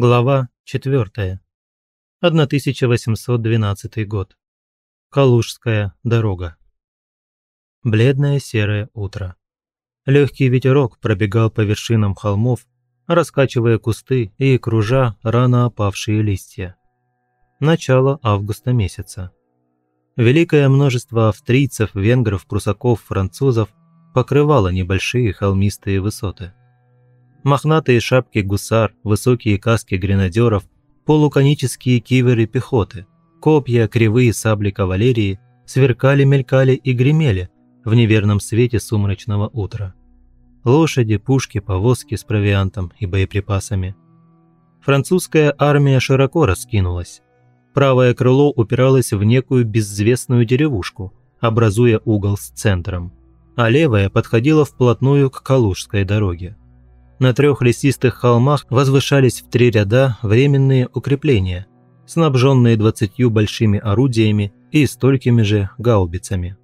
Глава 4. 1812 год. Калужская дорога. Бледное серое утро. Легкий ветерок пробегал по вершинам холмов, раскачивая кусты и кружа рано опавшие листья. Начало августа месяца. Великое множество австрийцев, венгров, прусаков, французов покрывало небольшие холмистые высоты. Мохнатые шапки гусар, высокие каски гренадеров, полуконические киверы пехоты, копья, кривые сабли кавалерии сверкали, мелькали и гремели в неверном свете сумрачного утра. Лошади, пушки, повозки с провиантом и боеприпасами. Французская армия широко раскинулась. Правое крыло упиралось в некую безвестную деревушку, образуя угол с центром, а левое подходило вплотную к Калужской дороге. На трех лесистых холмах возвышались в три ряда временные укрепления, снабженные двадцатью большими орудиями и столькими же гаубицами.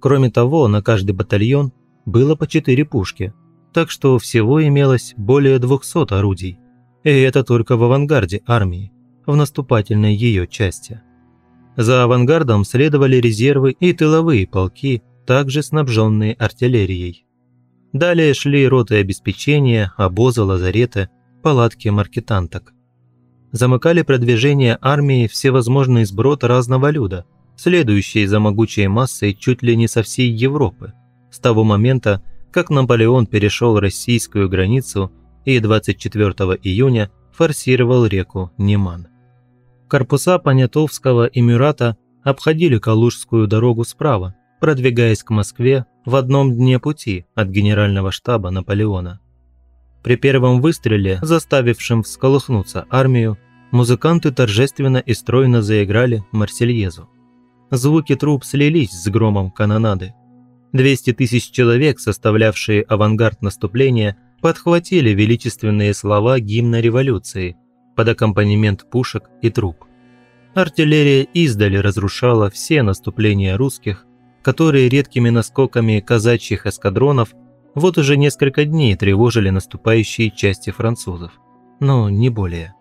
Кроме того, на каждый батальон было по четыре пушки, так что всего имелось более 200 орудий. И это только в авангарде армии, в наступательной ее части. За авангардом следовали резервы и тыловые полки, также снабженные артиллерией. Далее шли роты обеспечения, обозы, лазареты, палатки маркетанток. Замыкали продвижение армии всевозможные сброты разного люда, следующие за могучей массой чуть ли не со всей Европы, с того момента, как Наполеон перешел российскую границу и 24 июня форсировал реку Неман. Корпуса Понятовского и Мюрата обходили Калужскую дорогу справа, продвигаясь к Москве в одном дне пути от генерального штаба Наполеона. При первом выстреле, заставившем всколыхнуться армию, музыканты торжественно и стройно заиграли «Марсельезу». Звуки труб слились с громом канонады. 200 тысяч человек, составлявшие авангард наступления, подхватили величественные слова гимна революции под аккомпанемент пушек и труб. Артиллерия издали разрушала все наступления русских которые редкими наскоками казачьих эскадронов вот уже несколько дней тревожили наступающие части французов. Но не более.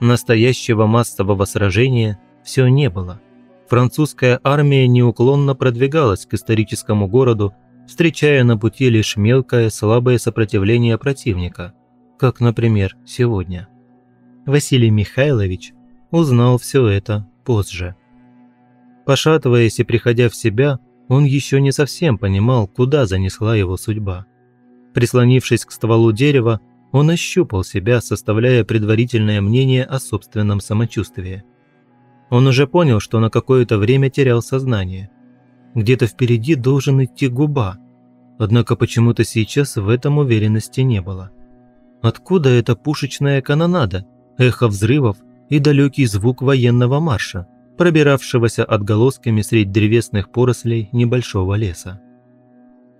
Настоящего массового сражения все не было. Французская армия неуклонно продвигалась к историческому городу, встречая на пути лишь мелкое слабое сопротивление противника, как, например, сегодня. Василий Михайлович узнал все это позже. Пошатываясь и приходя в себя, он еще не совсем понимал, куда занесла его судьба. Прислонившись к стволу дерева, он ощупал себя, составляя предварительное мнение о собственном самочувствии. Он уже понял, что на какое-то время терял сознание. Где-то впереди должен идти губа, однако почему-то сейчас в этом уверенности не было. Откуда эта пушечная канонада, эхо взрывов и далекий звук военного марша? Пробиравшегося отголосками средь древесных порослей небольшого леса.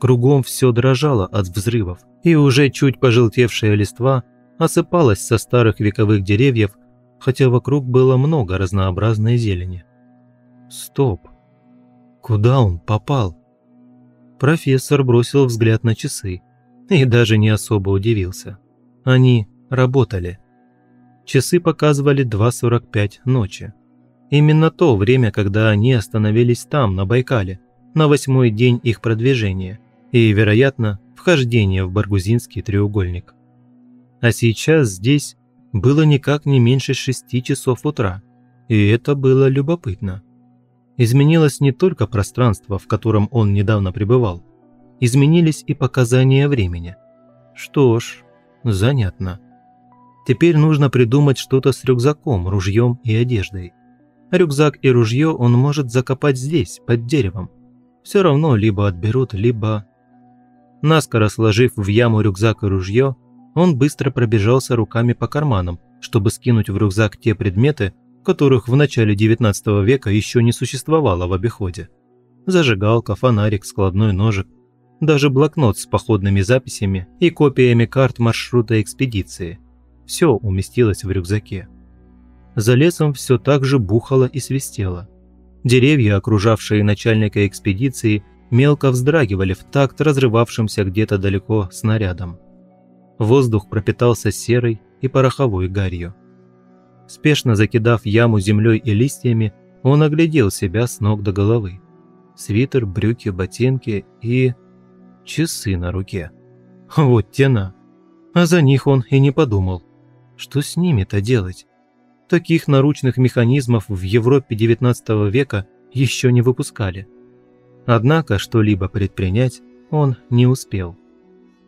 Кругом все дрожало от взрывов, и уже чуть пожелтевшая листва осыпалась со старых вековых деревьев, хотя вокруг было много разнообразной зелени. Стоп! Куда он попал? Профессор бросил взгляд на часы и даже не особо удивился. Они работали. Часы показывали 2.45 ночи. Именно то время, когда они остановились там, на Байкале, на восьмой день их продвижения и, вероятно, вхождения в Баргузинский треугольник. А сейчас здесь было никак не меньше шести часов утра, и это было любопытно. Изменилось не только пространство, в котором он недавно пребывал, изменились и показания времени. Что ж, занятно. Теперь нужно придумать что-то с рюкзаком, ружьем и одеждой. Рюкзак и ружье он может закопать здесь, под деревом. Все равно либо отберут, либо... Наскоро сложив в яму рюкзак и ружье, он быстро пробежался руками по карманам, чтобы скинуть в рюкзак те предметы, которых в начале XIX века еще не существовало в обиходе. Зажигалка, фонарик, складной ножик, даже блокнот с походными записями и копиями карт маршрута экспедиции. Все уместилось в рюкзаке. За лесом все так же бухало и свистело. Деревья, окружавшие начальника экспедиции, мелко вздрагивали в такт разрывавшимся где-то далеко снарядом. Воздух пропитался серой и пороховой гарью. Спешно закидав яму землей и листьями, он оглядел себя с ног до головы. Свитер, брюки, ботинки и... часы на руке. Вот тена. А за них он и не подумал. Что с ними-то делать? Таких наручных механизмов в Европе XIX века еще не выпускали. Однако что-либо предпринять он не успел.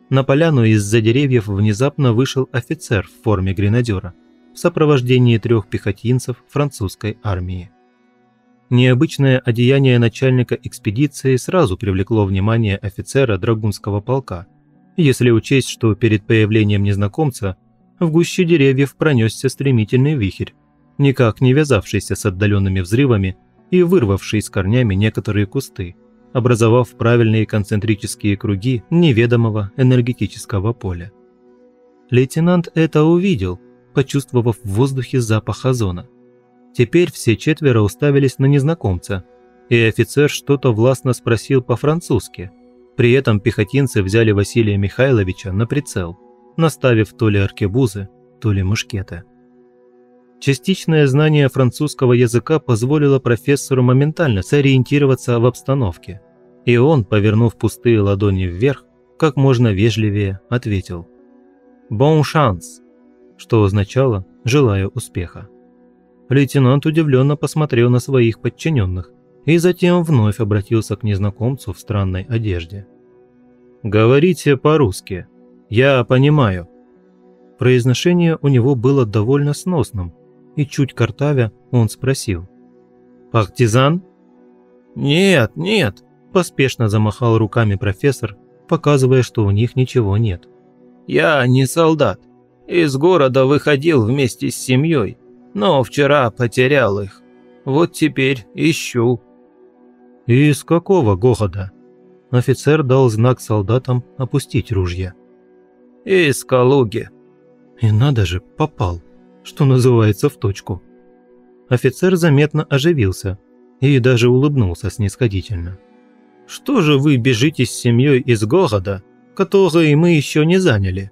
На поляну из-за деревьев внезапно вышел офицер в форме гренадера в сопровождении трех пехотинцев французской армии. Необычное одеяние начальника экспедиции сразу привлекло внимание офицера драгунского полка, если учесть, что перед появлением незнакомца в гуще деревьев пронесся стремительный вихрь, никак не вязавшийся с отдаленными взрывами и вырвавший с корнями некоторые кусты, образовав правильные концентрические круги неведомого энергетического поля. Лейтенант это увидел, почувствовав в воздухе запах озона. Теперь все четверо уставились на незнакомца, и офицер что-то властно спросил по-французски. При этом пехотинцы взяли Василия Михайловича на прицел, наставив то ли аркебузы, то ли мушкеты. Частичное знание французского языка позволило профессору моментально сориентироваться в обстановке, и он, повернув пустые ладони вверх, как можно вежливее ответил «Bon chance», что означало «желаю успеха». Лейтенант удивленно посмотрел на своих подчиненных и затем вновь обратился к незнакомцу в странной одежде. «Говорите по-русски. Я понимаю». Произношение у него было довольно сносным, и чуть картавя он спросил. «Партизан?» «Нет, нет», – поспешно замахал руками профессор, показывая, что у них ничего нет. «Я не солдат. Из города выходил вместе с семьей, но вчера потерял их. Вот теперь ищу». «Из какого города?» Офицер дал знак солдатам опустить ружья. «Из Калуги». «И надо же, попал что называется, в точку. Офицер заметно оживился и даже улыбнулся снисходительно. «Что же вы бежите с семьей из города, который мы еще не заняли?»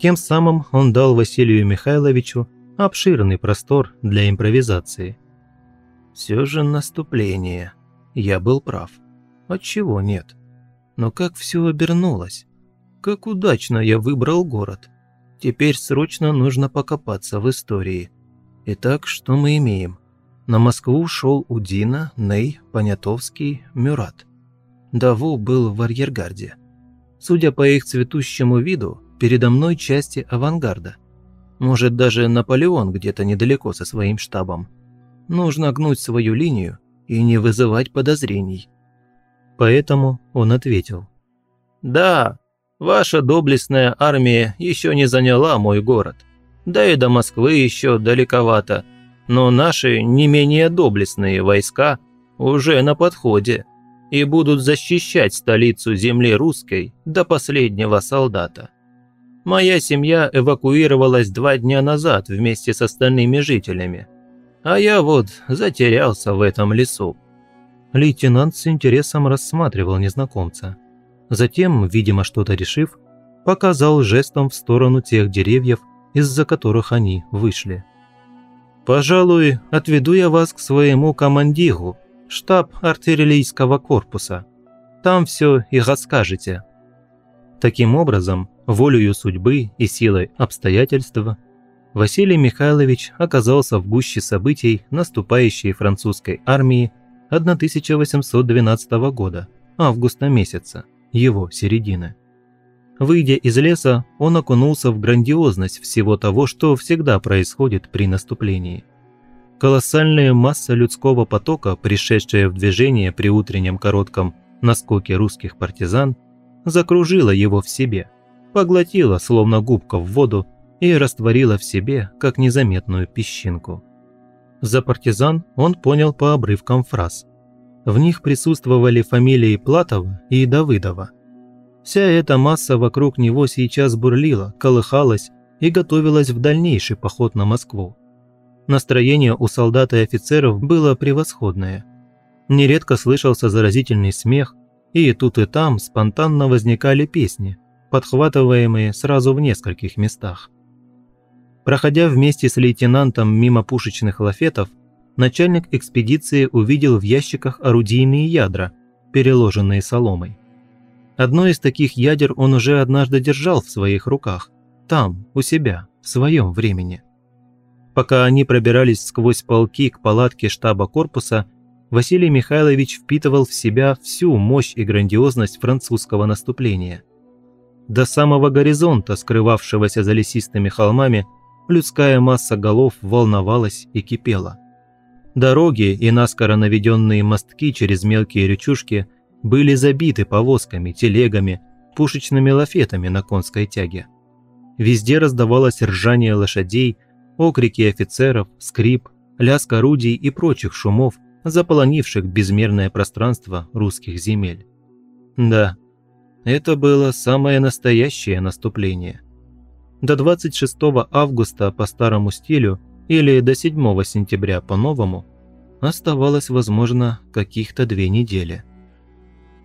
Тем самым он дал Василию Михайловичу обширный простор для импровизации. «Все же наступление. Я был прав. Отчего нет? Но как все обернулось? Как удачно я выбрал город!» Теперь срочно нужно покопаться в истории. Итак, что мы имеем? На Москву шел Удина, Ней, Понятовский, Мюрат. Даву был в арьергарде. Судя по их цветущему виду, передо мной части авангарда. Может, даже Наполеон где-то недалеко со своим штабом. Нужно гнуть свою линию и не вызывать подозрений. Поэтому он ответил. «Да, Ваша доблестная армия еще не заняла мой город. Да и до Москвы еще далековато. Но наши не менее доблестные войска уже на подходе и будут защищать столицу земли русской до последнего солдата. Моя семья эвакуировалась два дня назад вместе с остальными жителями. А я вот затерялся в этом лесу. Лейтенант с интересом рассматривал незнакомца. Затем, видимо что-то решив, показал жестом в сторону тех деревьев, из-за которых они вышли. «Пожалуй, отведу я вас к своему командиру, штаб артиллерийского корпуса. Там все и расскажете». Таким образом, волею судьбы и силой обстоятельства, Василий Михайлович оказался в гуще событий наступающей французской армии 1812 года, августа месяца его середины. Выйдя из леса, он окунулся в грандиозность всего того, что всегда происходит при наступлении. Колоссальная масса людского потока, пришедшая в движение при утреннем коротком наскоке русских партизан, закружила его в себе, поглотила словно губка в воду и растворила в себе, как незаметную песчинку. За партизан он понял по обрывкам фраз – в них присутствовали фамилии Платова и Давыдова. Вся эта масса вокруг него сейчас бурлила, колыхалась и готовилась в дальнейший поход на Москву. Настроение у солдат и офицеров было превосходное. Нередко слышался заразительный смех, и тут и там спонтанно возникали песни, подхватываемые сразу в нескольких местах. Проходя вместе с лейтенантом мимо пушечных лафетов, начальник экспедиции увидел в ящиках орудийные ядра, переложенные соломой. Одно из таких ядер он уже однажды держал в своих руках, там, у себя, в своем времени. Пока они пробирались сквозь полки к палатке штаба корпуса, Василий Михайлович впитывал в себя всю мощь и грандиозность французского наступления. До самого горизонта, скрывавшегося за лесистыми холмами, людская масса голов волновалась и кипела. Дороги и наскоро наведенные мостки через мелкие речушки были забиты повозками, телегами, пушечными лафетами на конской тяге. Везде раздавалось ржание лошадей, окрики офицеров, скрип, лязг орудий и прочих шумов, заполонивших безмерное пространство русских земель. Да, это было самое настоящее наступление. До 26 августа по старому стилю или до 7 сентября по новому оставалось, возможно, каких-то две недели.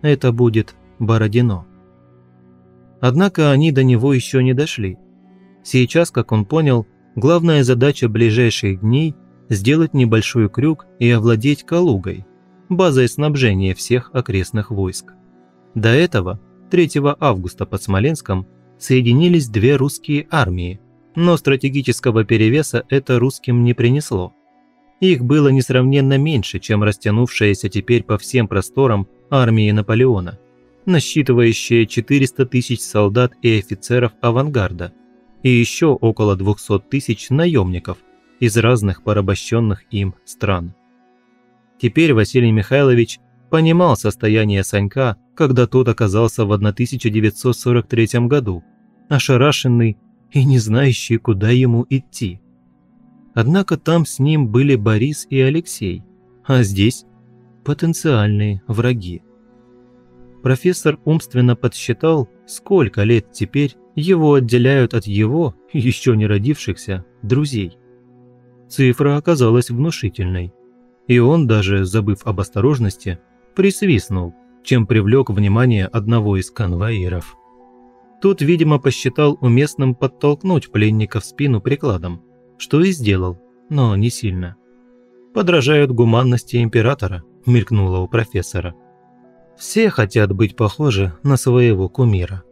Это будет Бородино. Однако они до него еще не дошли. Сейчас, как он понял, главная задача ближайших дней – сделать небольшой крюк и овладеть Калугой, базой снабжения всех окрестных войск. До этого, 3 августа под Смоленском, соединились две русские армии, но стратегического перевеса это русским не принесло. Их было несравненно меньше, чем растянувшаяся теперь по всем просторам армии Наполеона, насчитывающая 400 тысяч солдат и офицеров авангарда – и еще около 200 тысяч наемников из разных порабощенных им стран. Теперь Василий Михайлович понимал состояние Санька, когда тот оказался в 1943 году, ошарашенный и не знающий, куда ему идти. Однако там с ним были Борис и Алексей, а здесь потенциальные враги. Профессор умственно подсчитал, сколько лет теперь его отделяют от его, еще не родившихся, друзей. Цифра оказалась внушительной, и он, даже забыв об осторожности, присвистнул, чем привлек внимание одного из конвоиров. Тот, видимо, посчитал уместным подтолкнуть пленника в спину прикладом, что и сделал, но не сильно. «Подражают гуманности императора», – мелькнуло у профессора. «Все хотят быть похожи на своего кумира».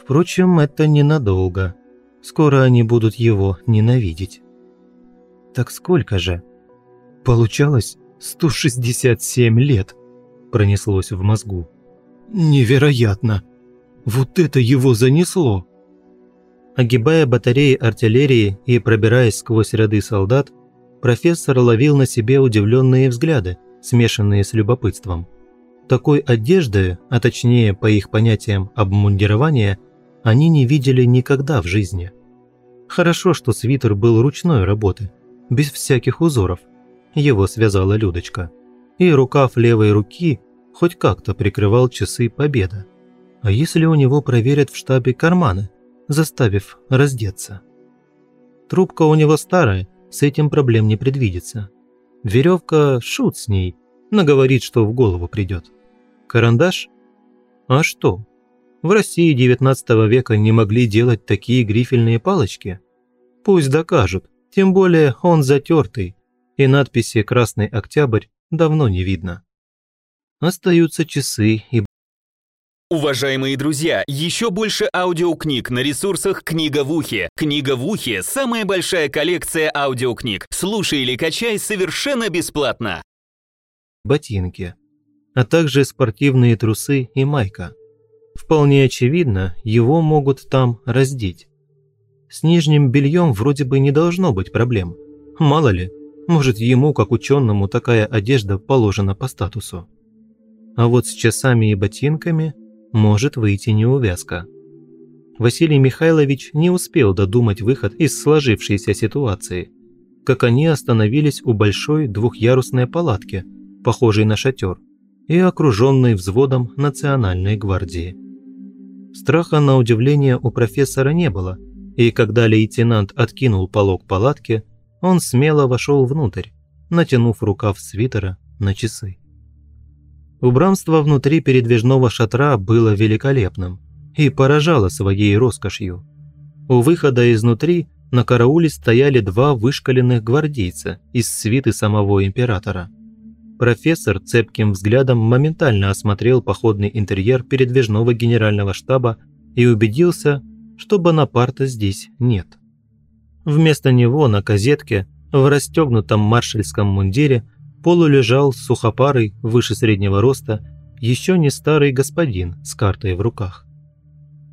Впрочем, это ненадолго. Скоро они будут его ненавидеть. Так сколько же? Получалось 167 лет, пронеслось в мозгу. Невероятно! Вот это его занесло! Огибая батареи артиллерии и пробираясь сквозь ряды солдат, профессор ловил на себе удивленные взгляды, смешанные с любопытством. Такой одежды, а точнее по их понятиям обмундирования, они не видели никогда в жизни. Хорошо, что свитер был ручной работы, без всяких узоров. Его связала Людочка. И рукав левой руки хоть как-то прикрывал часы победа. А если у него проверят в штабе карманы, заставив раздеться? Трубка у него старая, с этим проблем не предвидится. Веревка – шут с ней, наговорит, что в голову придет. Карандаш? А что? В России XIX века не могли делать такие грифельные палочки? Пусть докажут, тем более он затертый, и надписи «Красный Октябрь» давно не видно. Остаются часы и... Уважаемые друзья, еще больше аудиокниг на ресурсах «Книга в ухе». «Книга в ухе» — самая большая коллекция аудиокниг. Слушай или качай совершенно бесплатно. Ботинки, а также спортивные трусы и майка – Вполне очевидно, его могут там раздеть. С нижним бельем вроде бы не должно быть проблем. Мало ли, может ему, как ученому, такая одежда положена по статусу. А вот с часами и ботинками может выйти неувязка. Василий Михайлович не успел додумать выход из сложившейся ситуации, как они остановились у большой двухъярусной палатки, похожей на шатер, и окруженной взводом Национальной гвардии. Страха на удивление у профессора не было, и когда лейтенант откинул полог палатки, он смело вошел внутрь, натянув рукав свитера на часы. Убранство внутри передвижного шатра было великолепным и поражало своей роскошью. У выхода изнутри на карауле стояли два вышкаленных гвардейца из свиты самого императора. Профессор цепким взглядом моментально осмотрел походный интерьер передвижного генерального штаба и убедился, что Бонапарта здесь нет. Вместо него на козетке в расстегнутом маршальском мундире полулежал сухопарый, выше среднего роста, еще не старый господин с картой в руках.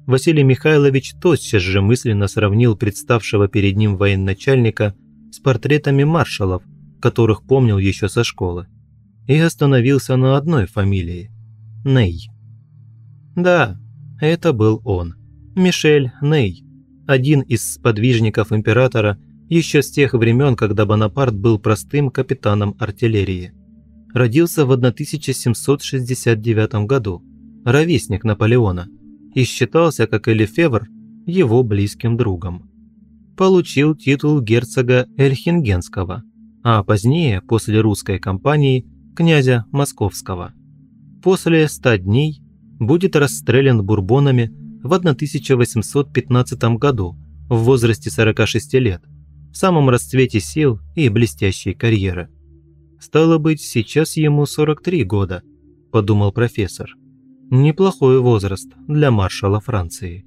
Василий Михайлович тотчас же мысленно сравнил представшего перед ним военачальника с портретами маршалов, которых помнил еще со школы, и остановился на одной фамилии – Ней. Да, это был он, Мишель Ней, один из сподвижников императора еще с тех времен, когда Бонапарт был простым капитаном артиллерии. Родился в 1769 году, ровесник Наполеона – и считался, как и его близким другом. Получил титул герцога Эльхингенского, а позднее, после русской кампании, князя Московского. После ста дней будет расстрелян бурбонами в 1815 году в возрасте 46 лет, в самом расцвете сил и блестящей карьеры. «Стало быть, сейчас ему 43 года», – подумал профессор. Неплохой возраст для маршала Франции.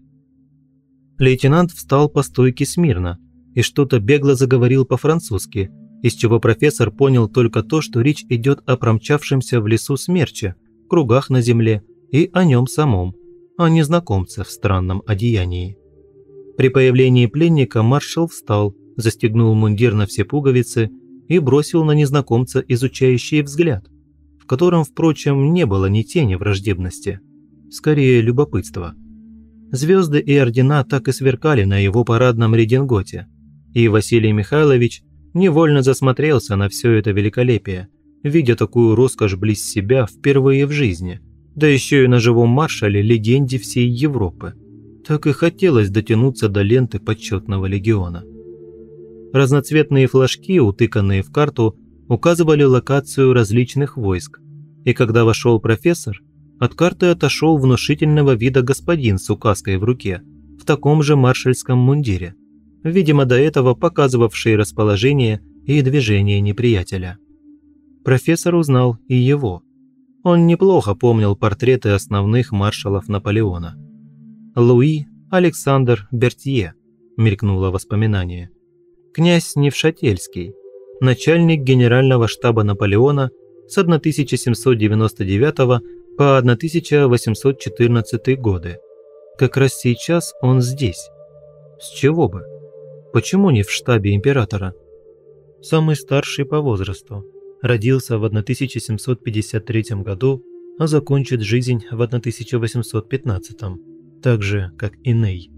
Лейтенант встал по стойке смирно и что-то бегло заговорил по-французски, из чего профессор понял только то, что речь идет о промчавшемся в лесу смерче, кругах на земле и о нем самом, а не знакомце в странном одеянии. При появлении пленника маршал встал, застегнул мундир на все пуговицы и бросил на незнакомца изучающий взгляд – в котором, впрочем, не было ни тени враждебности, скорее любопытства. Звезды и ордена так и сверкали на его парадном рединготе, и Василий Михайлович невольно засмотрелся на все это великолепие, видя такую роскошь близ себя впервые в жизни, да еще и на живом маршале легенде всей Европы. Так и хотелось дотянуться до ленты почетного легиона. Разноцветные флажки, утыканные в карту, указывали локацию различных войск, и когда вошел профессор, от карты отошел внушительного вида господин с указкой в руке, в таком же маршальском мундире, видимо, до этого показывавший расположение и движение неприятеля. Профессор узнал и его. Он неплохо помнил портреты основных маршалов Наполеона. Луи Александр Бертье, мелькнуло воспоминание. Князь Невшательский – начальник генерального штаба Наполеона с 1799 по 1814 годы. Как раз сейчас он здесь. С чего бы? Почему не в штабе императора? Самый старший по возрасту. Родился в 1753 году, а закончит жизнь в 1815, так же, как и Ней.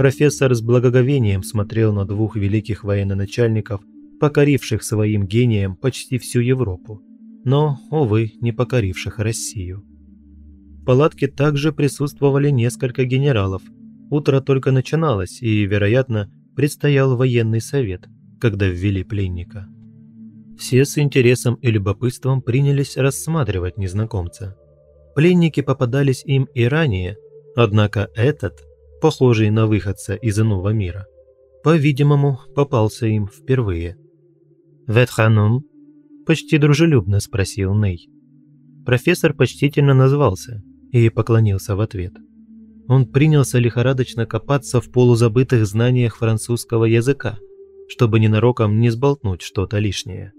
Профессор с благоговением смотрел на двух великих военачальников – покоривших своим гением почти всю Европу, но, увы, не покоривших Россию. В палатке также присутствовали несколько генералов. Утро только начиналось, и, вероятно, предстоял военный совет, когда ввели пленника. Все с интересом и любопытством принялись рассматривать незнакомца. Пленники попадались им и ранее, однако этот, похожий на выходца из иного мира, по-видимому, попался им впервые – «Ветханум?» – почти дружелюбно спросил Ней. Профессор почтительно назвался и поклонился в ответ. Он принялся лихорадочно копаться в полузабытых знаниях французского языка, чтобы ненароком не сболтнуть что-то лишнее.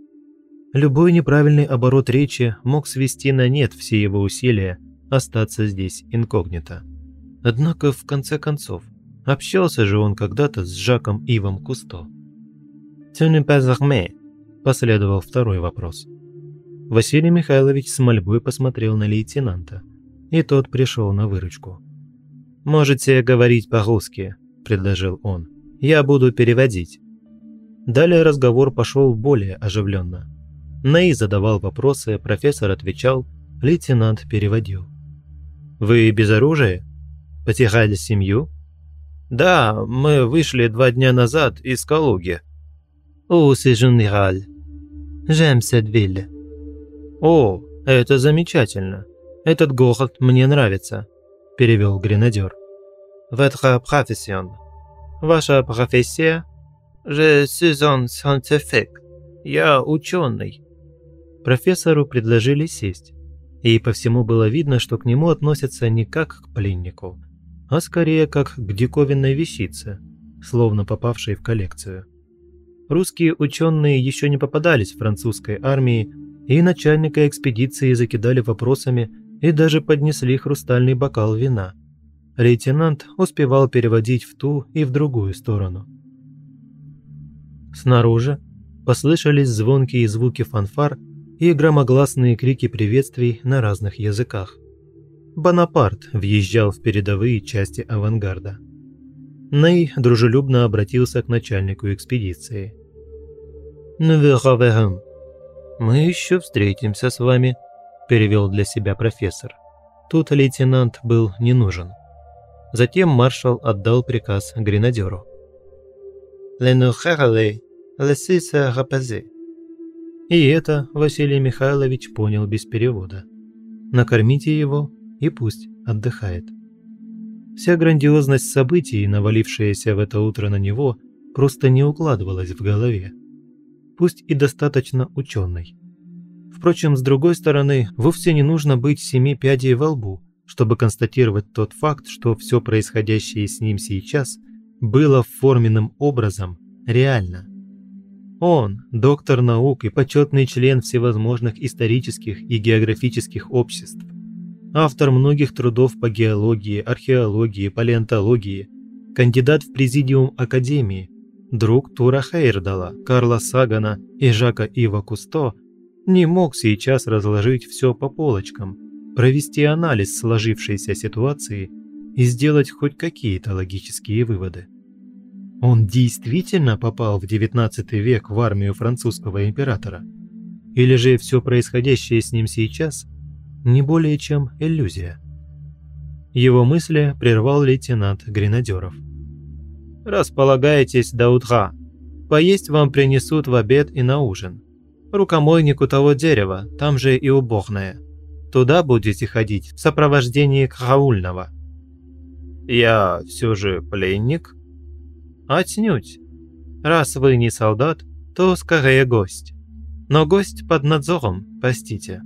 Любой неправильный оборот речи мог свести на нет все его усилия остаться здесь инкогнито. Однако, в конце концов, общался же он когда-то с Жаком Ивом Кусто. «Tu ne pas armé?» Последовал второй вопрос. Василий Михайлович с мольбой посмотрел на лейтенанта, и тот пришел на выручку. «Можете говорить по-русски», – предложил он. «Я буду переводить». Далее разговор пошел более оживленно. Ней задавал вопросы, профессор отвечал, лейтенант переводил. «Вы без оружия? Потеряли семью?» «Да, мы вышли два дня назад из Калуги». «О, c'est général, Жемседвиль. «О, это замечательно. Этот город мне нравится», – перевел гренадер. «Votre profession». Ваша профессия? Je suis un scientifique. Я ученый. Профессору предложили сесть. И по всему было видно, что к нему относятся не как к пленнику, а скорее как к диковинной вещице, словно попавшей в коллекцию. Русские ученые еще не попадались в французской армии, и начальника экспедиции закидали вопросами и даже поднесли хрустальный бокал вина. Лейтенант успевал переводить в ту и в другую сторону. Снаружи послышались звонкие звуки фанфар и громогласные крики приветствий на разных языках. Бонапарт въезжал в передовые части авангарда. Ней дружелюбно обратился к начальнику экспедиции. «Nous «Мы еще встретимся с вами», – перевел для себя профессор. Тут лейтенант был не нужен. Затем маршал отдал приказ гренадеру. «Ленухарлей, лесиса рапазе». И это Василий Михайлович понял без перевода. Накормите его и пусть отдыхает. Вся грандиозность событий, навалившаяся в это утро на него, просто не укладывалась в голове. Пусть и достаточно ученый. Впрочем, с другой стороны, вовсе не нужно быть семи пядей во лбу, чтобы констатировать тот факт, что все происходящее с ним сейчас было форменным образом реально. Он, доктор наук и почетный член всевозможных исторических и географических обществ, автор многих трудов по геологии, археологии, палеонтологии, кандидат в президиум Академии, друг Тура Хейрдала, Карла Сагана и Жака Ива Кусто, не мог сейчас разложить все по полочкам, провести анализ сложившейся ситуации и сделать хоть какие-то логические выводы. Он действительно попал в XIX век в армию французского императора? Или же все происходящее с ним сейчас не более чем иллюзия? Его мысли прервал лейтенант Гренадеров. «Располагайтесь до утра. Поесть вам принесут в обед и на ужин. Рукомойник у того дерева, там же и уборная. Туда будете ходить в сопровождении караульного». «Я все же пленник?» «Отнюдь. Раз вы не солдат, то скорее гость. Но гость под надзором, простите.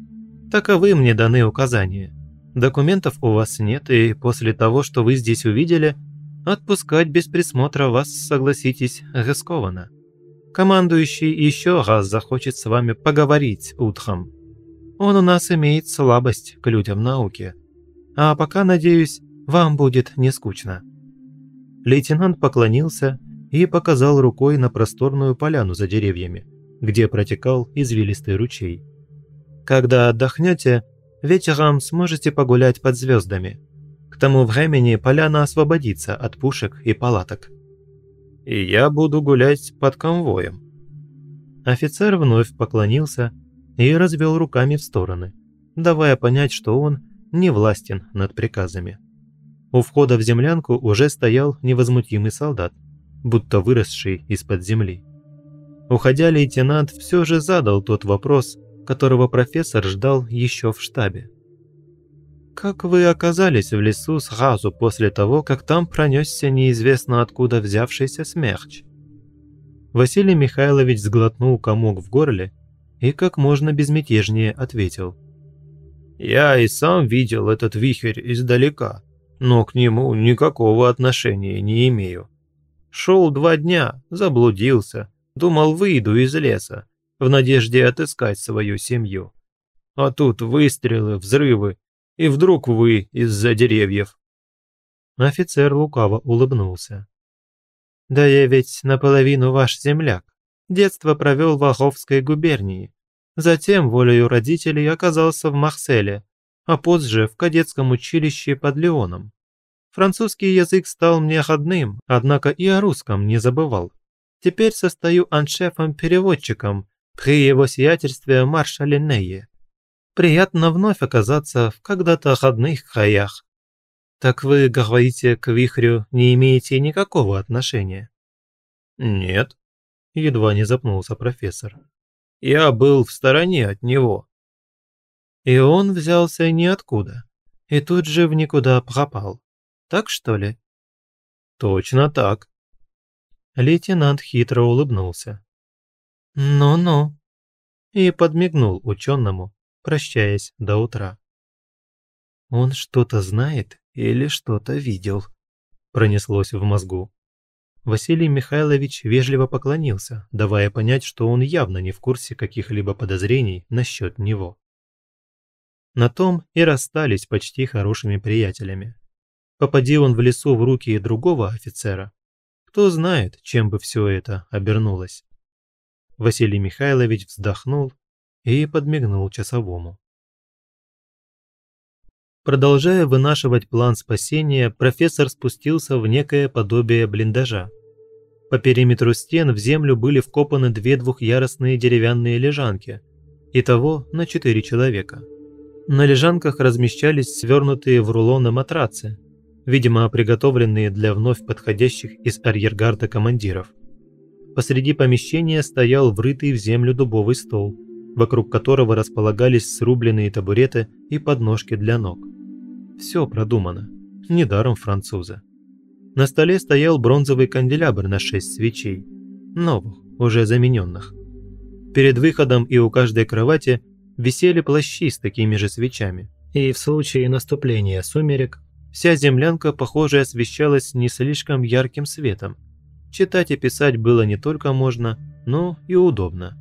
Таковы мне даны указания. Документов у вас нет, и после того, что вы здесь увидели, отпускать без присмотра вас, согласитесь, рискованно. Командующий еще раз захочет с вами поговорить утром. Он у нас имеет слабость к людям науки. А пока, надеюсь, вам будет не скучно». Лейтенант поклонился и показал рукой на просторную поляну за деревьями, где протекал извилистый ручей. «Когда отдохнете, вечером сможете погулять под звездами. К тому времени поляна освободится от пушек и палаток». «И я буду гулять под конвоем». Офицер вновь поклонился и развел руками в стороны, давая понять, что он не властен над приказами. У входа в землянку уже стоял невозмутимый солдат, будто выросший из-под земли. Уходя, лейтенант все же задал тот вопрос, которого профессор ждал еще в штабе. «Как вы оказались в лесу сразу после того, как там пронесся неизвестно откуда взявшийся смерч?» Василий Михайлович сглотнул комок в горле и как можно безмятежнее ответил. «Я и сам видел этот вихрь издалека, но к нему никакого отношения не имею. Шел два дня, заблудился, думал выйду из леса, в надежде отыскать свою семью. А тут выстрелы, взрывы, и вдруг вы из-за деревьев. Офицер лукаво улыбнулся. «Да я ведь наполовину ваш земляк. Детство провел в Аховской губернии. Затем, волею родителей, оказался в Марселе, а позже в кадетском училище под Леоном. Французский язык стал мне родным, однако и о русском не забывал. Теперь состою аншефом-переводчиком при его сиятельстве маршале Нее. Приятно вновь оказаться в когда-то родных краях. Так вы, говорите, к вихрю не имеете никакого отношения? Нет, едва не запнулся профессор. Я был в стороне от него. И он взялся ниоткуда, и тут же в никуда пропал. Так что ли?» «Точно так», Лейтенант хитро улыбнулся. «Ну-ну», и подмигнул ученому, прощаясь до утра. «Он что-то знает или что-то видел?» пронеслось в мозгу. Василий Михайлович вежливо поклонился, давая понять, что он явно не в курсе каких-либо подозрений насчет него. На том и расстались почти хорошими приятелями. Попади он в лесу в руки другого офицера, кто знает, чем бы все это обернулось. Василий Михайлович вздохнул и подмигнул часовому. Продолжая вынашивать план спасения, профессор спустился в некое подобие блиндажа. По периметру стен в землю были вкопаны две двухъярусные деревянные лежанки, итого на четыре человека. На лежанках размещались свернутые в рулоны матрацы, видимо, приготовленные для вновь подходящих из арьергарда командиров. Посреди помещения стоял врытый в землю дубовый стол, вокруг которого располагались срубленные табуреты и подножки для ног. Все продумано. Недаром француза. На столе стоял бронзовый канделябр на шесть свечей. Новых, уже замененных. Перед выходом и у каждой кровати висели плащи с такими же свечами. И в случае наступления сумерек, вся землянка, похоже, освещалась не слишком ярким светом. Читать и писать было не только можно, но и удобно.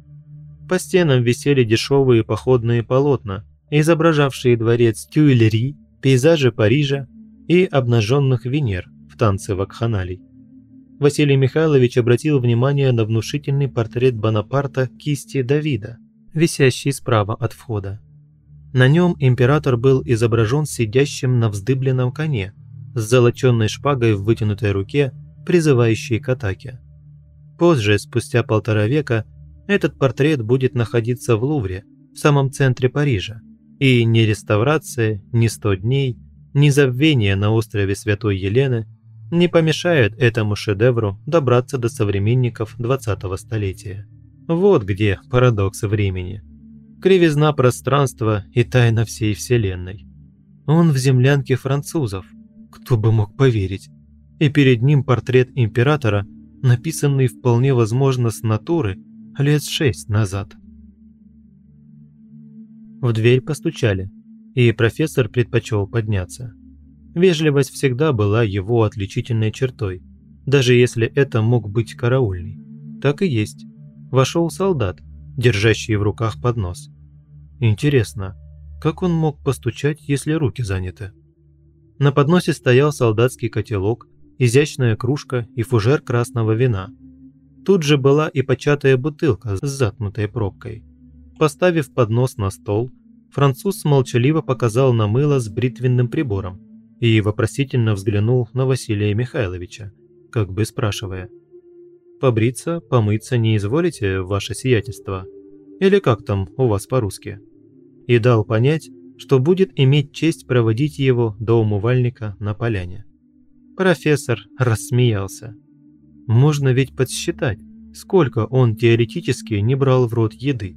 По стенам висели дешевые походные полотна, изображавшие дворец Тюильри пейзажи Парижа и обнаженных Венер в танце вакханалий. Василий Михайлович обратил внимание на внушительный портрет Бонапарта кисти Давида, висящий справа от входа. На нем император был изображен сидящим на вздыбленном коне с золоченной шпагой в вытянутой руке, призывающей к атаке. Позже, спустя полтора века, этот портрет будет находиться в Лувре, в самом центре Парижа, и ни реставрация, ни сто дней, ни забвение на острове Святой Елены не помешают этому шедевру добраться до современников 20-го столетия. Вот где парадокс времени. Кривизна пространства и тайна всей Вселенной. Он в землянке французов, кто бы мог поверить. И перед ним портрет императора, написанный вполне возможно с натуры лет шесть назад. В дверь постучали, и профессор предпочел подняться. Вежливость всегда была его отличительной чертой, даже если это мог быть караульный. Так и есть. Вошел солдат, держащий в руках поднос. Интересно, как он мог постучать, если руки заняты? На подносе стоял солдатский котелок, изящная кружка и фужер красного вина. Тут же была и початая бутылка с заткнутой пробкой. Поставив поднос на стол, француз молчаливо показал на мыло с бритвенным прибором и вопросительно взглянул на Василия Михайловича, как бы спрашивая. «Побриться, помыться не изволите, ваше сиятельство? Или как там у вас по-русски?» И дал понять, что будет иметь честь проводить его до умывальника на поляне. Профессор рассмеялся. Можно ведь подсчитать, сколько он теоретически не брал в рот еды.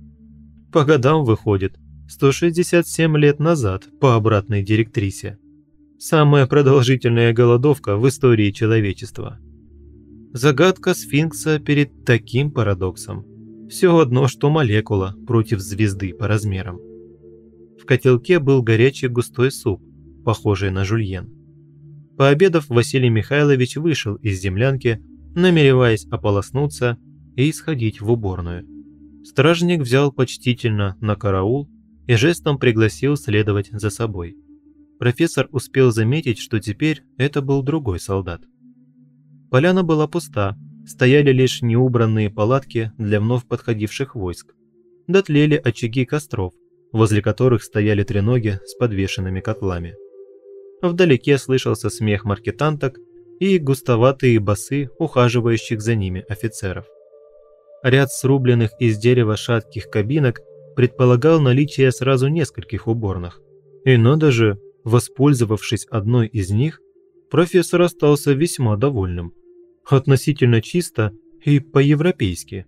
По годам выходит 167 лет назад по обратной директрисе. Самая продолжительная голодовка в истории человечества. Загадка сфинкса перед таким парадоксом. Все одно, что молекула против звезды по размерам. В котелке был горячий густой суп, похожий на жульен. Пообедав, Василий Михайлович вышел из землянки, намереваясь ополоснуться и сходить в уборную. Стражник взял почтительно на караул и жестом пригласил следовать за собой. Профессор успел заметить, что теперь это был другой солдат. Поляна была пуста, стояли лишь неубранные палатки для вновь подходивших войск. Дотлели очаги костров, возле которых стояли треноги с подвешенными котлами. Вдалеке слышался смех маркетанток и густоватые басы ухаживающих за ними офицеров. Ряд срубленных из дерева шатких кабинок предполагал наличие сразу нескольких уборных. И надо же, воспользовавшись одной из них, профессор остался весьма довольным. Относительно чисто и по-европейски.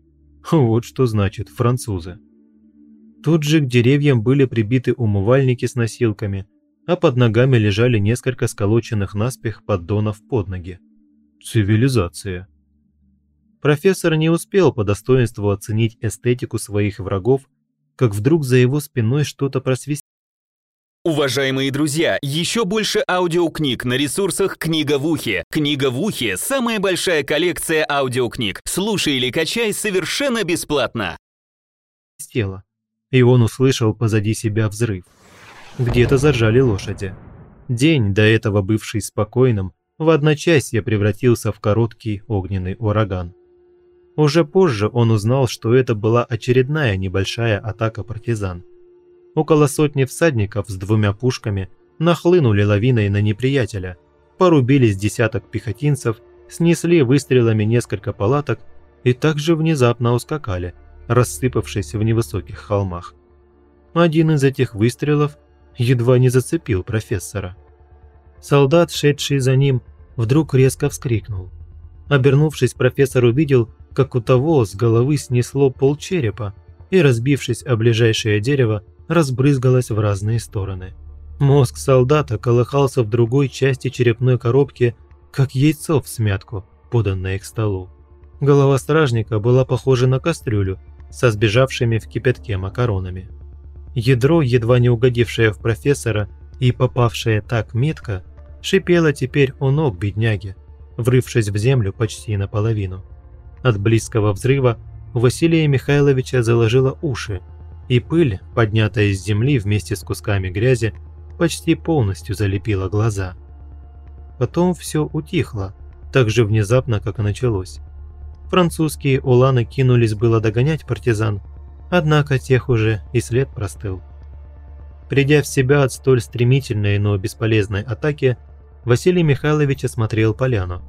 Вот что значит французы. Тут же к деревьям были прибиты умывальники с носилками, а под ногами лежали несколько сколоченных наспех поддонов под ноги. Цивилизация. Профессор не успел по достоинству оценить эстетику своих врагов, как вдруг за его спиной что-то просвистело. Уважаемые друзья, еще больше аудиокниг на ресурсах «Книга в ухе». «Книга в ухе» — самая большая коллекция аудиокниг. Слушай или качай совершенно бесплатно. И он услышал позади себя взрыв. Где-то заржали лошади. День, до этого бывший спокойным, в одночасье превратился в короткий огненный ураган. Уже позже он узнал, что это была очередная небольшая атака партизан. Около сотни всадников с двумя пушками нахлынули лавиной на неприятеля, порубились десяток пехотинцев, снесли выстрелами несколько палаток и также внезапно ускакали, рассыпавшись в невысоких холмах. Один из этих выстрелов едва не зацепил профессора. Солдат, шедший за ним, вдруг резко вскрикнул. Обернувшись, профессор увидел, как у того с головы снесло полчерепа и, разбившись о ближайшее дерево, разбрызгалось в разные стороны. Мозг солдата колыхался в другой части черепной коробки, как яйцо в смятку, поданное к столу. Голова стражника была похожа на кастрюлю со сбежавшими в кипятке макаронами. Ядро, едва не угодившее в профессора и попавшее так метко, шипело теперь у ног бедняги, врывшись в землю почти наполовину. От близкого взрыва Василия Михайловича заложило уши, и пыль, поднятая из земли вместе с кусками грязи, почти полностью залепила глаза. Потом все утихло, так же внезапно, как и началось. Французские уланы кинулись было догонять партизан, однако тех уже и след простыл. Придя в себя от столь стремительной, но бесполезной атаки, Василий Михайлович осмотрел поляну.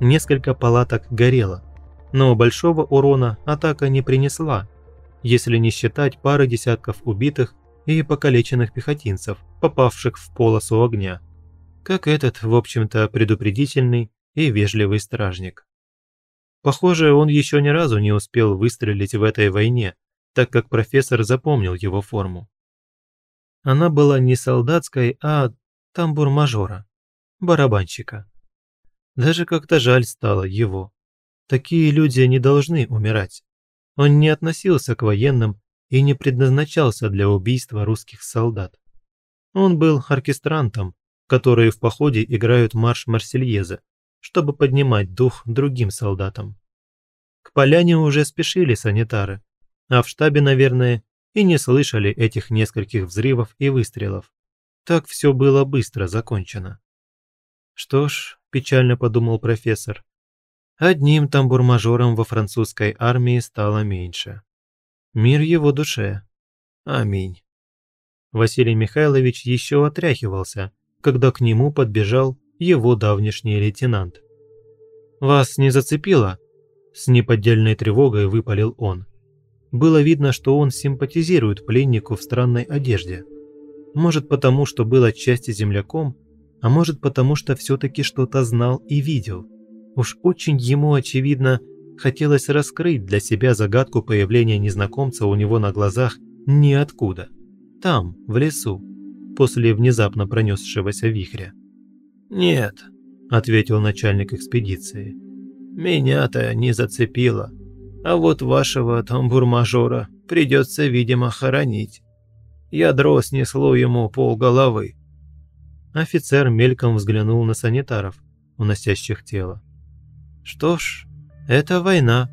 Несколько палаток горело – но большого урона атака не принесла, если не считать пары десятков убитых и покалеченных пехотинцев, попавших в полосу огня, как этот, в общем-то, предупредительный и вежливый стражник. Похоже, он еще ни разу не успел выстрелить в этой войне, так как профессор запомнил его форму. Она была не солдатской, а тамбур-мажора, барабанщика. Даже как-то жаль стало его. Такие люди не должны умирать. Он не относился к военным и не предназначался для убийства русских солдат. Он был оркестрантом, которые в походе играют марш Марсельеза, чтобы поднимать дух другим солдатам. К поляне уже спешили санитары, а в штабе, наверное, и не слышали этих нескольких взрывов и выстрелов. Так все было быстро закончено. Что ж, печально подумал профессор, Одним тамбур-мажором во французской армии стало меньше. Мир его душе. Аминь. Василий Михайлович еще отряхивался, когда к нему подбежал его давнишний лейтенант. «Вас не зацепило?» С неподдельной тревогой выпалил он. Было видно, что он симпатизирует пленнику в странной одежде. Может потому, что был отчасти земляком, а может потому, что все-таки что-то знал и видел – Уж очень ему, очевидно, хотелось раскрыть для себя загадку появления незнакомца у него на глазах ниоткуда. Там, в лесу, после внезапно пронесшегося вихря. «Нет», – ответил начальник экспедиции. «Меня-то не зацепило. А вот вашего тамбур-мажора придется, видимо, хоронить. Ядро снесло ему полголовы». Офицер мельком взглянул на санитаров, уносящих тело. Что ж, это война.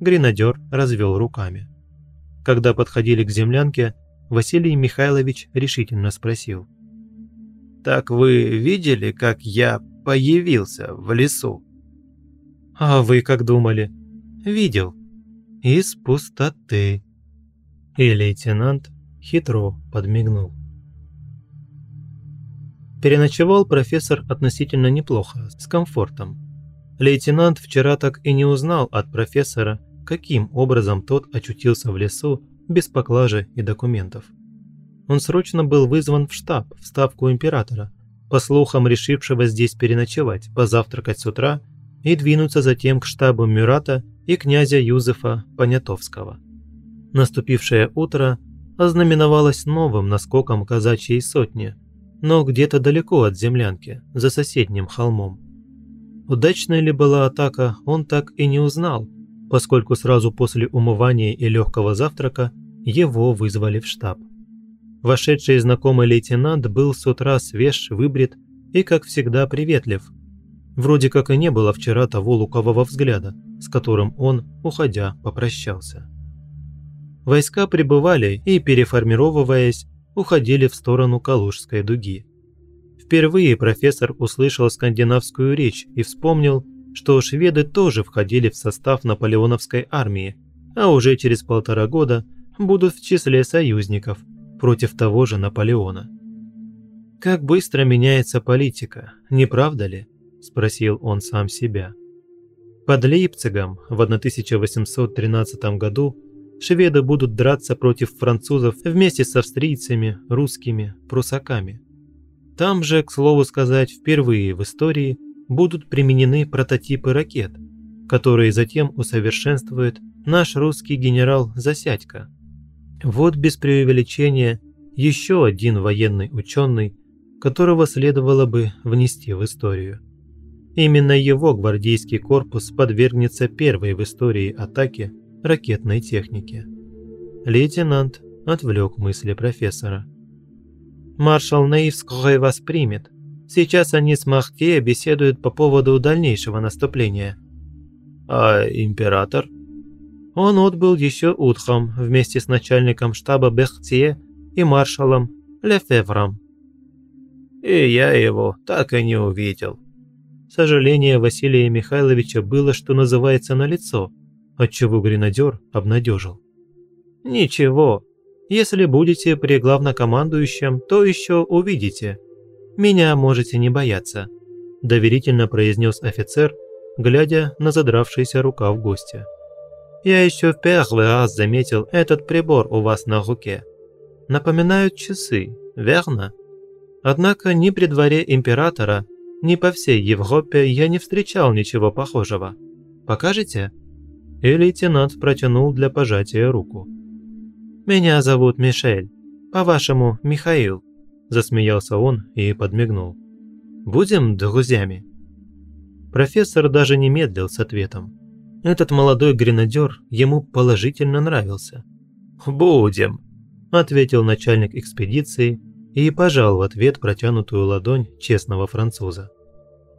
Гренадер развел руками. Когда подходили к землянке, Василий Михайлович решительно спросил. «Так вы видели, как я появился в лесу?» «А вы как думали?» «Видел. Из пустоты». И лейтенант хитро подмигнул. Переночевал профессор относительно неплохо, с комфортом. Лейтенант вчера так и не узнал от профессора, каким образом тот очутился в лесу без поклажи и документов. Он срочно был вызван в штаб, в ставку императора, по слухам решившего здесь переночевать, позавтракать с утра и двинуться затем к штабу Мюрата и князя Юзефа Понятовского. Наступившее утро ознаменовалось новым наскоком казачьей сотни, но где-то далеко от землянки, за соседним холмом. Удачная ли была атака, он так и не узнал, поскольку сразу после умывания и легкого завтрака его вызвали в штаб. Вошедший знакомый лейтенант был с утра свеж, выбрит и, как всегда, приветлив. Вроде как и не было вчера того лукового взгляда, с которым он, уходя, попрощался. Войска прибывали и, переформировываясь, уходили в сторону Калужской дуги. Впервые профессор услышал скандинавскую речь и вспомнил, что шведы тоже входили в состав наполеоновской армии, а уже через полтора года будут в числе союзников против того же Наполеона. «Как быстро меняется политика, не правда ли?» – спросил он сам себя. Под Лейпцигом в 1813 году шведы будут драться против французов вместе с австрийцами, русскими, прусаками. Там же, к слову сказать, впервые в истории будут применены прототипы ракет, которые затем усовершенствует наш русский генерал Засядько. Вот без преувеличения еще один военный ученый, которого следовало бы внести в историю. Именно его гвардейский корпус подвергнется первой в истории атаке ракетной техники. Лейтенант отвлек мысли профессора. Маршал Наивского вас примет. Сейчас они с Махте беседуют по поводу дальнейшего наступления. А император? Он отбыл еще утром вместе с начальником штаба Бехтье и маршалом Лефевром. И я его так и не увидел. Сожаление Василия Михайловича было, что называется, на лицо, отчего гренадер обнадежил. «Ничего, если будете при главнокомандующем, то еще увидите. Меня можете не бояться», – доверительно произнес офицер, глядя на задравшийся рукав гостя. «Я еще в первый раз заметил этот прибор у вас на руке. Напоминают часы, верно? Однако ни при дворе императора, ни по всей Европе я не встречал ничего похожего. Покажете?» И лейтенант протянул для пожатия руку. «Меня зовут Мишель. По-вашему, Михаил», – засмеялся он и подмигнул. «Будем друзьями?» Профессор даже не медлил с ответом. Этот молодой гренадер ему положительно нравился. «Будем», – ответил начальник экспедиции и пожал в ответ протянутую ладонь честного француза.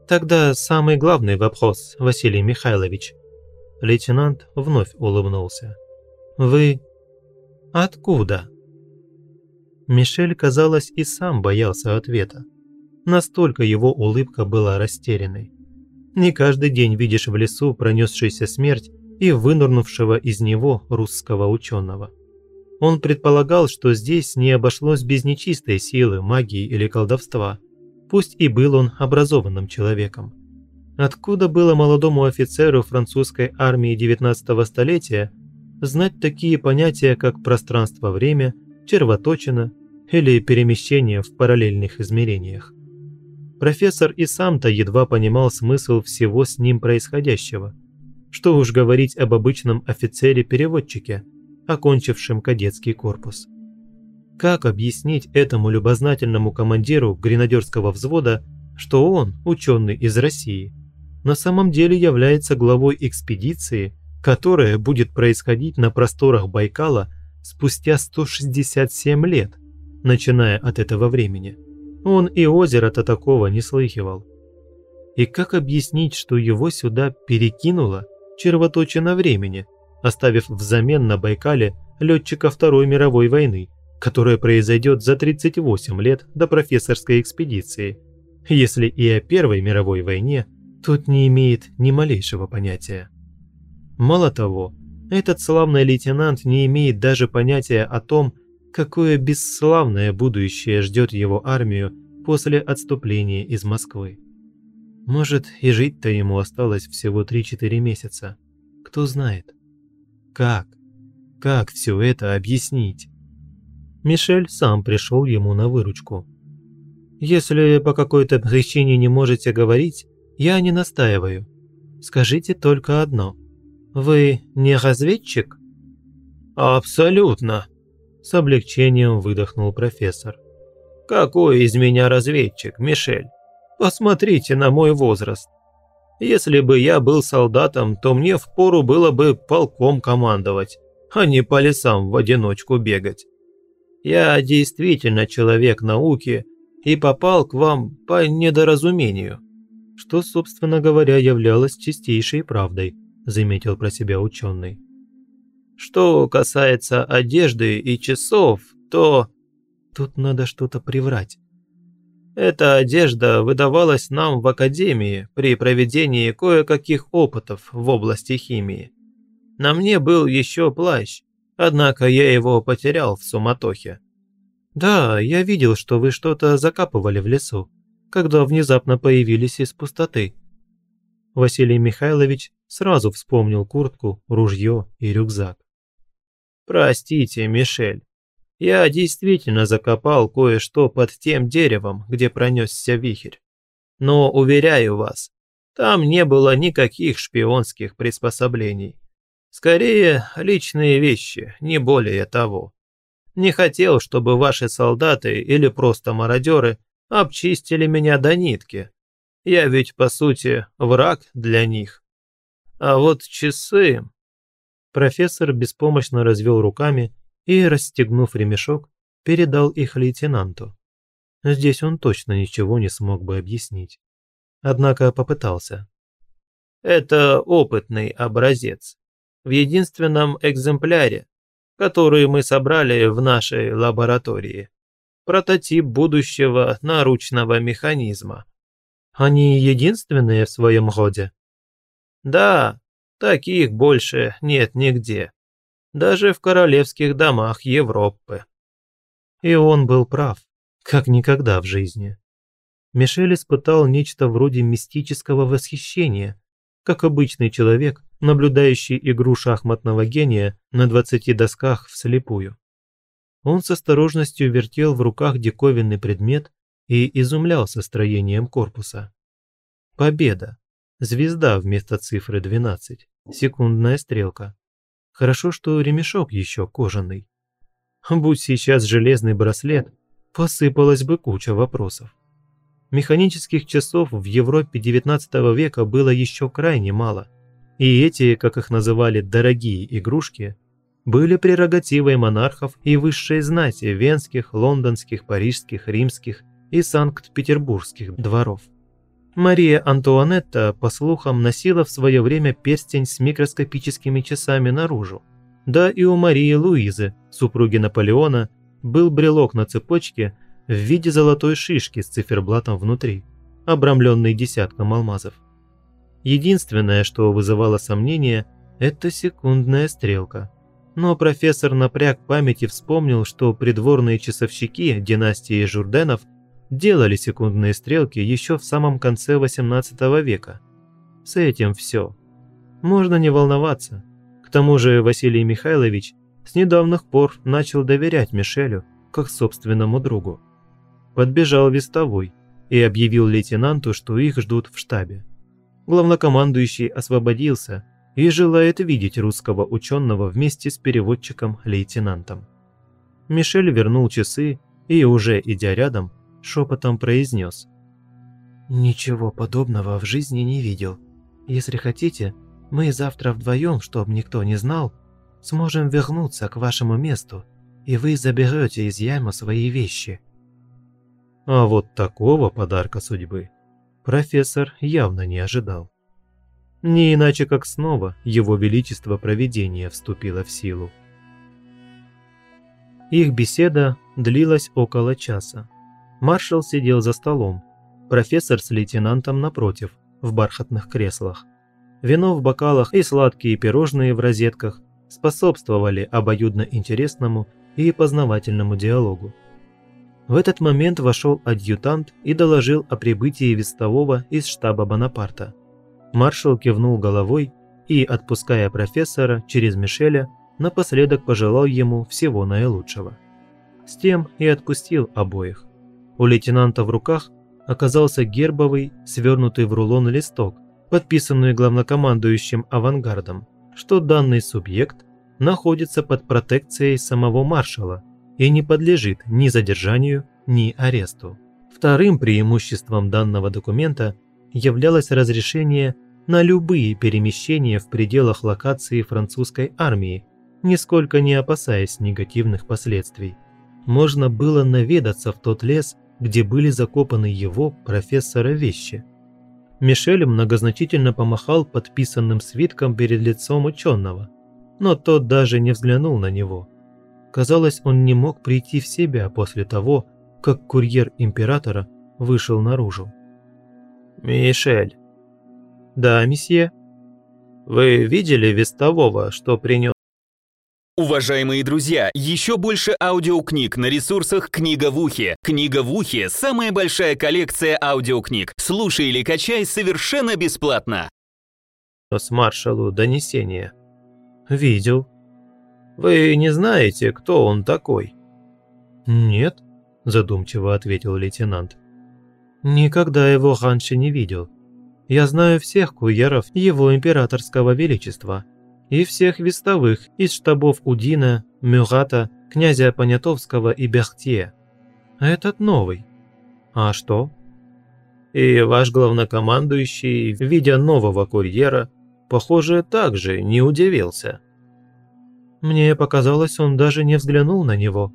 «Тогда самый главный вопрос, Василий Михайлович». Лейтенант вновь улыбнулся. «Вы Откуда? Мишель, казалось, и сам боялся ответа. Настолько его улыбка была растерянной. Не каждый день видишь в лесу пронесшийся смерть и вынырнувшего из него русского ученого. Он предполагал, что здесь не обошлось без нечистой силы, магии или колдовства. Пусть и был он образованным человеком. Откуда было молодому офицеру французской армии 19 столетия знать такие понятия, как пространство-время, червоточина или перемещение в параллельных измерениях. Профессор и сам-то едва понимал смысл всего с ним происходящего. Что уж говорить об обычном офицере-переводчике, окончившем кадетский корпус. Как объяснить этому любознательному командиру гренадерского взвода, что он, ученый из России, на самом деле является главой экспедиции – которое будет происходить на просторах Байкала спустя 167 лет, начиная от этого времени. Он и озеро-то такого не слыхивал. И как объяснить, что его сюда перекинуло червоточина времени, оставив взамен на Байкале летчика Второй мировой войны, которая произойдет за 38 лет до профессорской экспедиции, если и о Первой мировой войне тот не имеет ни малейшего понятия. Мало того, этот славный лейтенант не имеет даже понятия о том, какое бесславное будущее ждет его армию после отступления из Москвы. Может, и жить-то ему осталось всего 3-4 месяца. Кто знает. Как? Как все это объяснить? Мишель сам пришел ему на выручку. «Если по какой-то причине не можете говорить, я не настаиваю. Скажите только одно – «Вы не разведчик?» «Абсолютно», – с облегчением выдохнул профессор. «Какой из меня разведчик, Мишель? Посмотрите на мой возраст. Если бы я был солдатом, то мне впору было бы полком командовать, а не по лесам в одиночку бегать. Я действительно человек науки и попал к вам по недоразумению». «Что, собственно говоря, являлось чистейшей правдой», – заметил про себя ученый. «Что касается одежды и часов, то...» Тут надо что-то приврать. Эта одежда выдавалась нам в академии при проведении кое-каких опытов в области химии. На мне был еще плащ, однако я его потерял в суматохе. Да, я видел, что вы что-то закапывали в лесу, когда внезапно появились из пустоты. Василий Михайлович сразу вспомнил куртку, ружье и рюкзак. «Простите, Мишель, я действительно закопал кое-что под тем деревом, где пронесся вихрь. Но, уверяю вас, там не было никаких шпионских приспособлений. Скорее, личные вещи, не более того. Не хотел, чтобы ваши солдаты или просто мародеры обчистили меня до нитки. Я ведь, по сути, враг для них. А вот часы... Профессор беспомощно развел руками и, расстегнув ремешок, передал их лейтенанту. Здесь он точно ничего не смог бы объяснить. Однако попытался. Это опытный образец. В единственном экземпляре, который мы собрали в нашей лаборатории. Прототип будущего наручного механизма. Они единственные в своем роде? Да, таких больше нет нигде даже в королевских домах Европы. И он был прав, как никогда в жизни. Мишель испытал нечто вроде мистического восхищения, как обычный человек, наблюдающий игру шахматного гения на 20 досках вслепую. Он с осторожностью вертел в руках диковинный предмет и изумлялся строением корпуса. Победа. Звезда вместо цифры 12. Секундная стрелка. Хорошо, что ремешок еще кожаный. Будь сейчас железный браслет, посыпалась бы куча вопросов. Механических часов в Европе XIX века было еще крайне мало, и эти, как их называли, дорогие игрушки, были прерогативой монархов и высшей знати венских, лондонских, парижских, римских и санкт-петербургских дворов. Мария Антуанетта, по слухам, носила в свое время перстень с микроскопическими часами наружу. Да и у Марии Луизы, супруги Наполеона, был брелок на цепочке в виде золотой шишки с циферблатом внутри, обрамленный десятком алмазов. Единственное, что вызывало сомнения, это секундная стрелка. Но профессор напряг память и вспомнил, что придворные часовщики династии Журденов – делали секундные стрелки еще в самом конце XVIII века. С этим все. Можно не волноваться. К тому же Василий Михайлович с недавних пор начал доверять Мишелю как собственному другу. Подбежал вестовой и объявил лейтенанту, что их ждут в штабе. Главнокомандующий освободился и желает видеть русского ученого вместе с переводчиком-лейтенантом. Мишель вернул часы и, уже идя рядом, шепотом произнес. «Ничего подобного в жизни не видел. Если хотите, мы завтра вдвоем, чтобы никто не знал, сможем вернуться к вашему месту, и вы заберете из ямы свои вещи». А вот такого подарка судьбы профессор явно не ожидал. Не иначе как снова его величество провидения вступило в силу. Их беседа длилась около часа. Маршал сидел за столом, профессор с лейтенантом напротив, в бархатных креслах. Вино в бокалах и сладкие пирожные в розетках способствовали обоюдно интересному и познавательному диалогу. В этот момент вошел адъютант и доложил о прибытии вестового из штаба Бонапарта. Маршал кивнул головой и, отпуская профессора через Мишеля, напоследок пожелал ему всего наилучшего. С тем и отпустил обоих. У лейтенанта в руках оказался гербовый, свернутый в рулон листок, подписанный главнокомандующим авангардом, что данный субъект находится под протекцией самого маршала и не подлежит ни задержанию, ни аресту. Вторым преимуществом данного документа являлось разрешение на любые перемещения в пределах локации французской армии, нисколько не опасаясь негативных последствий. Можно было наведаться в тот лес, где были закопаны его, профессора, вещи. Мишель многозначительно помахал подписанным свитком перед лицом ученого, но тот даже не взглянул на него. Казалось, он не мог прийти в себя после того, как курьер императора вышел наружу. «Мишель». «Да, месье». «Вы видели вестового, что принес Уважаемые друзья, еще больше аудиокниг на ресурсах «Книга в ухе». «Книга в ухе» — самая большая коллекция аудиокниг. Слушай или качай совершенно бесплатно. с маршалу донесение? Видел. Вы не знаете, кто он такой? Нет, задумчиво ответил лейтенант. Никогда его раньше не видел. Я знаю всех куеров его императорского величества и всех вестовых из штабов Удина, Мюрата, князя Понятовского и Бехтье. Этот новый. А что? И ваш главнокомандующий, видя нового курьера, похоже, также не удивился. Мне показалось, он даже не взглянул на него.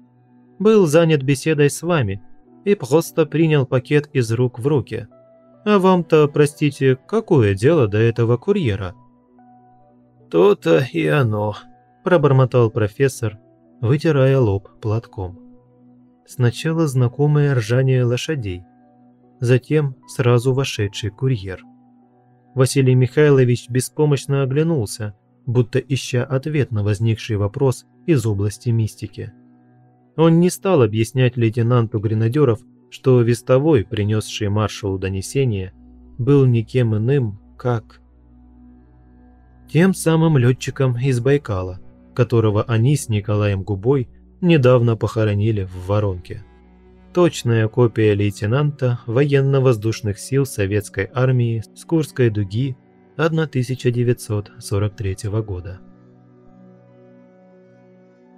Был занят беседой с вами и просто принял пакет из рук в руки. А вам-то, простите, какое дело до этого курьера? «То-то и оно», – пробормотал профессор, вытирая лоб платком. Сначала знакомое ржание лошадей, затем сразу вошедший курьер. Василий Михайлович беспомощно оглянулся, будто ища ответ на возникший вопрос из области мистики. Он не стал объяснять лейтенанту гренадеров, что вестовой, принесший маршалу донесение, был никем иным, как тем самым летчиком из Байкала, которого они с Николаем Губой недавно похоронили в Воронке. Точная копия лейтенанта военно-воздушных сил Советской армии с Курской дуги 1943 года.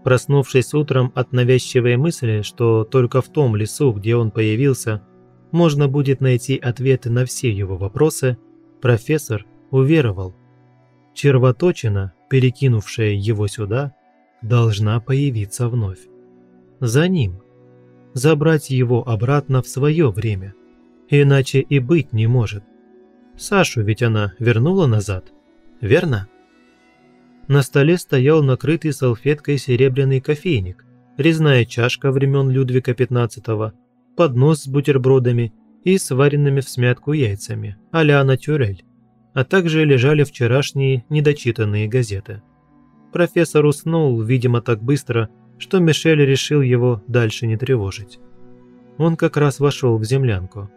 Проснувшись утром от навязчивой мысли, что только в том лесу, где он появился, можно будет найти ответы на все его вопросы, профессор уверовал, червоточина, перекинувшая его сюда, должна появиться вновь. За ним. Забрать его обратно в свое время. Иначе и быть не может. Сашу ведь она вернула назад, верно? На столе стоял накрытый салфеткой серебряный кофейник, резная чашка времен Людвига XV, поднос с бутербродами и сваренными в смятку яйцами, а-ля натюрель а также лежали вчерашние недочитанные газеты. Профессор уснул, видимо, так быстро, что Мишель решил его дальше не тревожить. Он как раз вошел в землянку.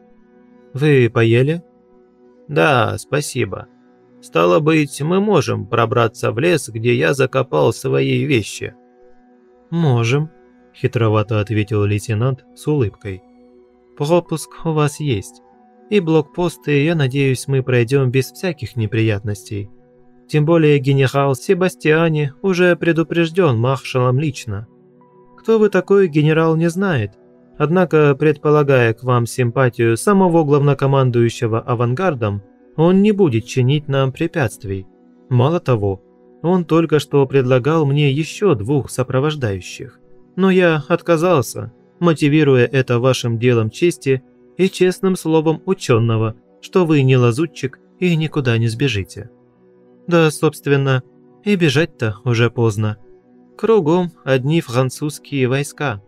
«Вы поели?» «Да, спасибо. Стало быть, мы можем пробраться в лес, где я закопал свои вещи». «Можем», – хитровато ответил лейтенант с улыбкой. «Пропуск у вас есть и блокпосты, я надеюсь, мы пройдем без всяких неприятностей. Тем более генерал Себастьяне уже предупрежден маршалом лично. Кто вы такой, генерал не знает. Однако, предполагая к вам симпатию самого главнокомандующего авангардом, он не будет чинить нам препятствий. Мало того, он только что предлагал мне еще двух сопровождающих. Но я отказался, мотивируя это вашим делом чести – и честным словом ученого, что вы не лазутчик и никуда не сбежите. Да, собственно, и бежать-то уже поздно. Кругом одни французские войска.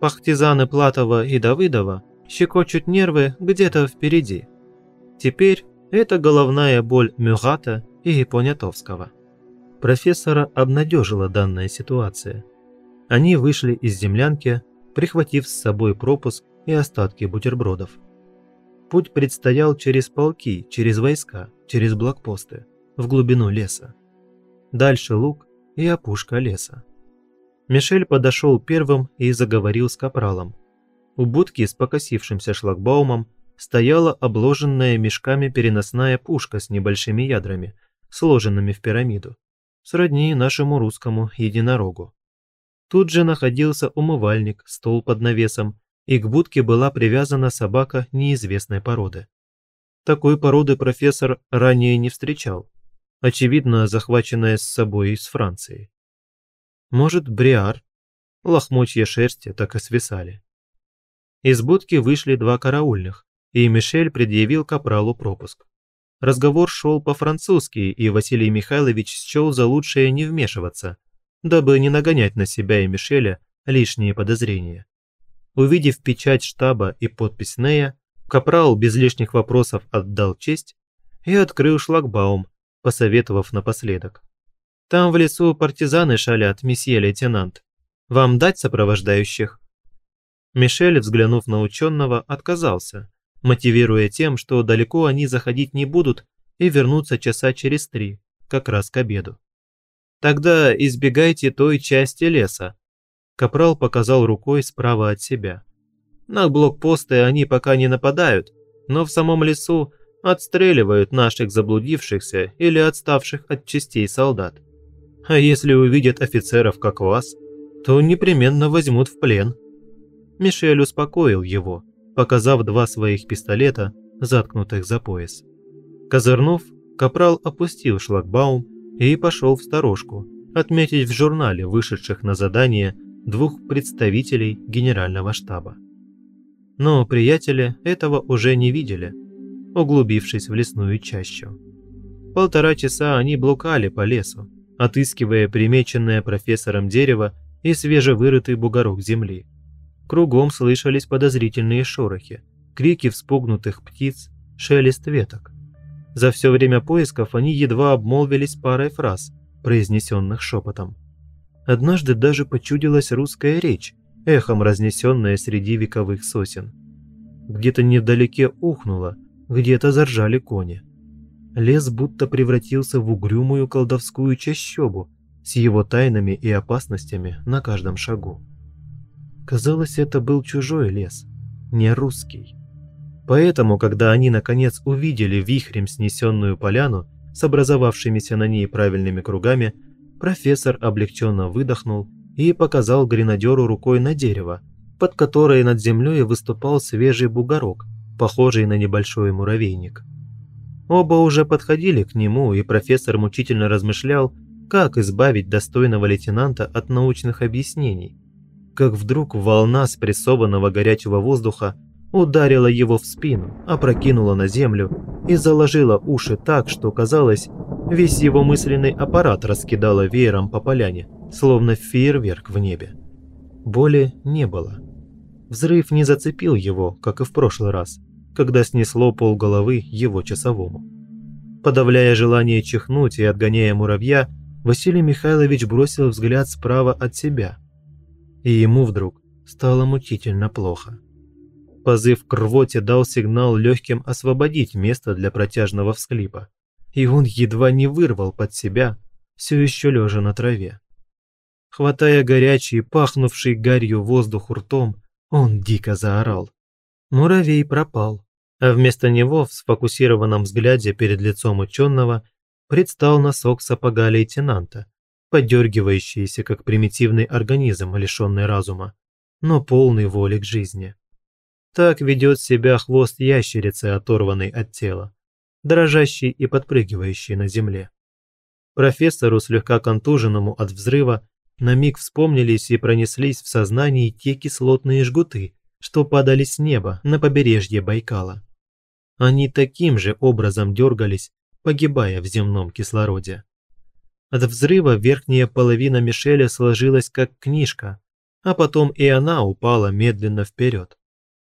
Партизаны Платова и Давыдова щекочут нервы где-то впереди. Теперь это головная боль Мюрата и Понятовского. Профессора обнадежила данная ситуация. Они вышли из землянки, прихватив с собой пропуск и остатки бутербродов. Путь предстоял через полки, через войска, через блокпосты, в глубину леса. Дальше луг и опушка леса. Мишель подошел первым и заговорил с капралом. У будки с покосившимся шлагбаумом стояла обложенная мешками переносная пушка с небольшими ядрами, сложенными в пирамиду, сродни нашему русскому единорогу. Тут же находился умывальник, стол под навесом и к будке была привязана собака неизвестной породы. Такой породы профессор ранее не встречал, очевидно, захваченная с собой из Франции. Может, бриар? Лохмотья шерсти так и свисали. Из будки вышли два караульных, и Мишель предъявил капралу пропуск. Разговор шел по-французски, и Василий Михайлович счел за лучшее не вмешиваться, дабы не нагонять на себя и Мишеля лишние подозрения. Увидев печать штаба и подпись Нея, Капрал без лишних вопросов отдал честь и открыл шлагбаум, посоветовав напоследок. «Там в лесу партизаны шалят, месье лейтенант. Вам дать сопровождающих?» Мишель, взглянув на ученого, отказался, мотивируя тем, что далеко они заходить не будут и вернутся часа через три, как раз к обеду. «Тогда избегайте той части леса». Капрал показал рукой справа от себя. На блокпосты они пока не нападают, но в самом лесу отстреливают наших заблудившихся или отставших от частей солдат. А если увидят офицеров, как вас, то непременно возьмут в плен. Мишель успокоил его, показав два своих пистолета, заткнутых за пояс. Козырнув, Капрал опустил шлагбаум и пошел в сторожку, отметить в журнале вышедших на задание двух представителей генерального штаба. Но приятели этого уже не видели, углубившись в лесную чащу. Полтора часа они блукали по лесу, отыскивая примеченное профессором дерево и свежевырытый бугорок земли. Кругом слышались подозрительные шорохи, крики вспугнутых птиц, шелест веток. За все время поисков они едва обмолвились парой фраз, произнесенных шепотом. Однажды даже почудилась русская речь, эхом разнесенная среди вековых сосен. Где-то невдалеке ухнуло, где-то заржали кони. Лес будто превратился в угрюмую колдовскую чащобу с его тайнами и опасностями на каждом шагу. Казалось, это был чужой лес, не русский. Поэтому, когда они наконец увидели вихрем снесенную поляну с образовавшимися на ней правильными кругами, профессор облегченно выдохнул и показал гренадеру рукой на дерево, под которое над землей выступал свежий бугорок, похожий на небольшой муравейник. Оба уже подходили к нему, и профессор мучительно размышлял, как избавить достойного лейтенанта от научных объяснений – как вдруг волна спрессованного горячего воздуха ударила его в спину, опрокинула на землю и заложила уши так, что казалось, весь его мысленный аппарат раскидала веером по поляне, словно фейерверк в небе. Боли не было. Взрыв не зацепил его, как и в прошлый раз, когда снесло полголовы его часовому. Подавляя желание чихнуть и отгоняя муравья, Василий Михайлович бросил взгляд справа от себя – и ему вдруг стало мучительно плохо. Позыв к рвоте дал сигнал легким освободить место для протяжного всклипа, и он едва не вырвал под себя, все еще лежа на траве. Хватая горячий, пахнувший гарью воздух ртом, он дико заорал. Муравей пропал, а вместо него в сфокусированном взгляде перед лицом ученого предстал носок сапога лейтенанта, подергивающийся, как примитивный организм, лишенный разума, но полный воли к жизни. Так ведет себя хвост ящерицы, оторванный от тела, дрожащий и подпрыгивающий на земле. Профессору, слегка контуженному от взрыва, на миг вспомнились и пронеслись в сознании те кислотные жгуты, что падали с неба на побережье Байкала. Они таким же образом дергались, погибая в земном кислороде. От взрыва верхняя половина Мишеля сложилась как книжка, а потом и она упала медленно вперед.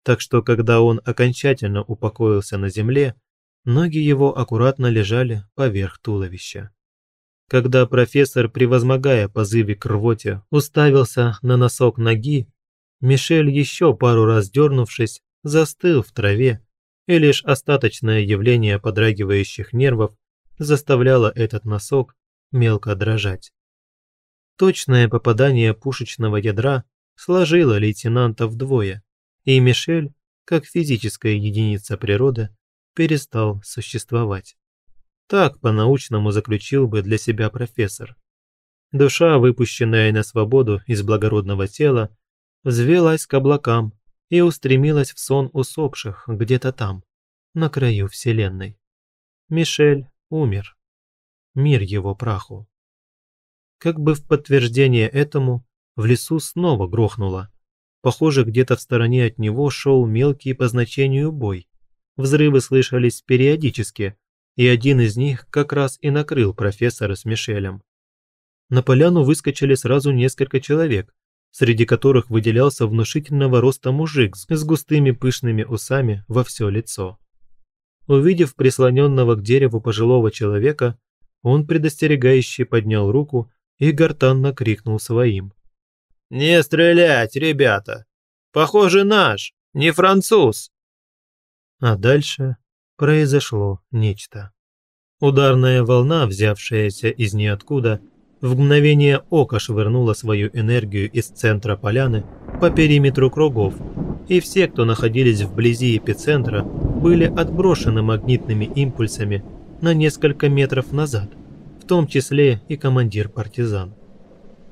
Так что, когда он окончательно упокоился на земле, ноги его аккуратно лежали поверх туловища. Когда профессор, превозмогая позыве к рвоте, уставился на носок ноги, Мишель, еще пару раз дернувшись, застыл в траве, и лишь остаточное явление подрагивающих нервов заставляло этот носок мелко дрожать. Точное попадание пушечного ядра сложило лейтенанта вдвое, и Мишель, как физическая единица природы, перестал существовать. Так по-научному заключил бы для себя профессор. Душа, выпущенная на свободу из благородного тела, взвелась к облакам и устремилась в сон усопших где-то там, на краю Вселенной. Мишель умер. Мир его праху. Как бы в подтверждение этому, в лесу снова грохнуло. Похоже, где-то в стороне от него шел мелкий по значению бой. Взрывы слышались периодически, и один из них как раз и накрыл профессора с Мишелем. На поляну выскочили сразу несколько человек, среди которых выделялся внушительного роста мужик с густыми пышными усами во все лицо. Увидев прислоненного к дереву пожилого человека, он предостерегающе поднял руку и гортанно крикнул своим. «Не стрелять, ребята! Похоже, наш, не француз!» А дальше произошло нечто. Ударная волна, взявшаяся из ниоткуда, в мгновение ока швырнула свою энергию из центра поляны по периметру кругов, и все, кто находились вблизи эпицентра, были отброшены магнитными импульсами на несколько метров назад, в том числе и командир партизан.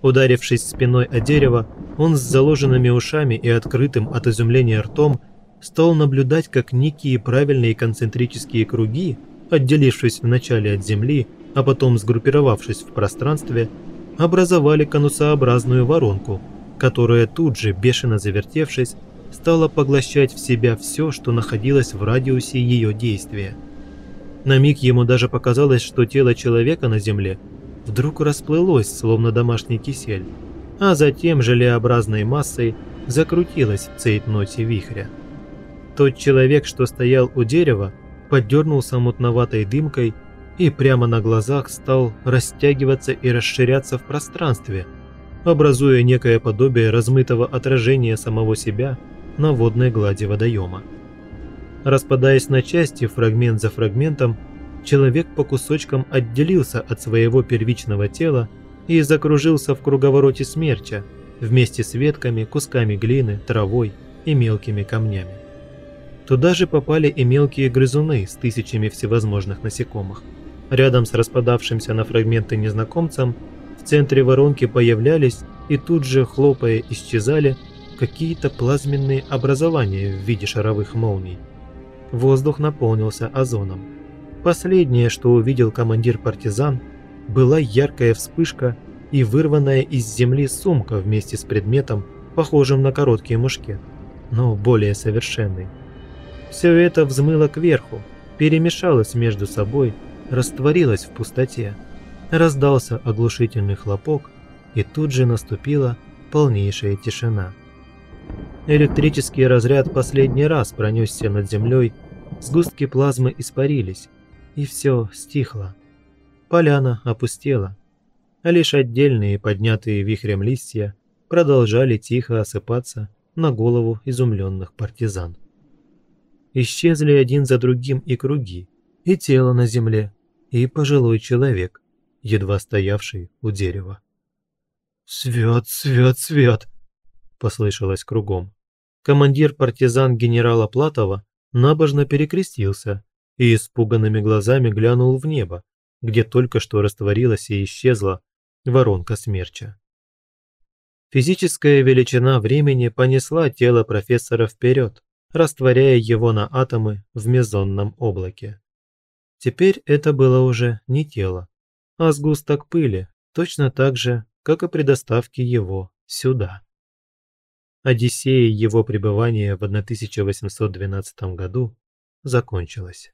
Ударившись спиной о дерево, он с заложенными ушами и открытым от изумления ртом стал наблюдать, как некие правильные концентрические круги, отделившись вначале от Земли, а потом сгруппировавшись в пространстве, образовали конусообразную воронку, которая тут же, бешено завертевшись, стала поглощать в себя все, что находилось в радиусе ее действия. На миг ему даже показалось, что тело человека на Земле вдруг расплылось, словно домашний кисель, а затем желеобразной массой закрутилось в цейтноте вихря. Тот человек, что стоял у дерева, подернулся мутноватой дымкой и прямо на глазах стал растягиваться и расширяться в пространстве, образуя некое подобие размытого отражения самого себя на водной глади водоема. Распадаясь на части фрагмент за фрагментом, человек по кусочкам отделился от своего первичного тела и закружился в круговороте смерча вместе с ветками, кусками глины, травой и мелкими камнями. Туда же попали и мелкие грызуны с тысячами всевозможных насекомых. Рядом с распадавшимся на фрагменты незнакомцем в центре воронки появлялись и тут же, хлопая, исчезали какие-то плазменные образования в виде шаровых молний. Воздух наполнился озоном. Последнее, что увидел командир партизан, была яркая вспышка и вырванная из земли сумка вместе с предметом, похожим на короткий мушкет, но более совершенный. Все это взмыло кверху, перемешалось между собой растворилась в пустоте. Раздался оглушительный хлопок, и тут же наступила полнейшая тишина. Электрический разряд последний раз пронесся над землей, сгустки плазмы испарились, и все стихло. Поляна опустела, а лишь отдельные поднятые вихрем листья продолжали тихо осыпаться на голову изумленных партизан. Исчезли один за другим и круги, и тело на земле, и пожилой человек, едва стоявший у дерева. «Свет, свет, свет!» – послышалось кругом. Командир партизан генерала Платова набожно перекрестился и испуганными глазами глянул в небо, где только что растворилась и исчезла воронка смерча. Физическая величина времени понесла тело профессора вперед, растворяя его на атомы в мезонном облаке. Теперь это было уже не тело, а сгусток пыли, точно так же, как и при доставке его сюда. Одиссея его пребывания в 1812 году закончилась.